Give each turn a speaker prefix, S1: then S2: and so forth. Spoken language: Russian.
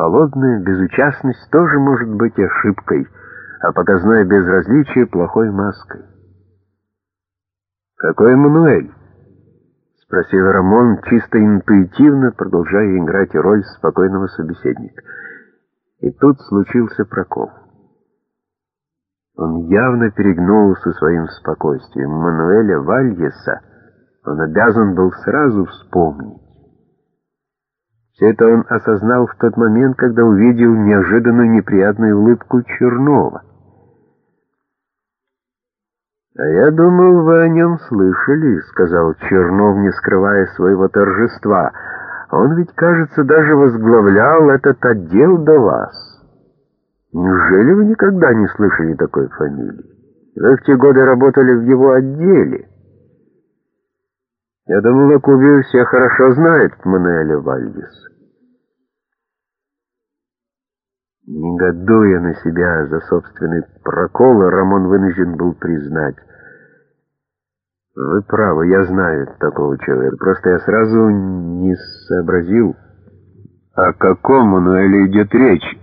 S1: Холодная безучастность тоже может быть ошибкой, а показное безразличие — плохой маской. «Какой Мануэль?» — спросил Рамон, чисто интуитивно, продолжая играть роль спокойного собеседника. И тут случился прокол. Он явно перегнулся своим спокойствием. Мануэля Вальеса он обязан был сразу вспомнить. Все это он осознал в тот момент, когда увидел неожиданную неприятную улыбку Чернова. «А я думал, вы о нем слышали», — сказал Чернов, не скрывая своего торжества. «Он ведь, кажется, даже возглавлял этот отдел до вас. Неужели вы никогда не слышали такой фамилии? Вы в те годы работали в его отделе». «Я думал, о Кубе все хорошо знают Мануэля Вальдис». Негодуя на себя за собственный прокол, Рамон вынужден был признать. «Вы правы, я знаю такого человека. Просто я сразу не сообразил, о каком Мануэле идет речь».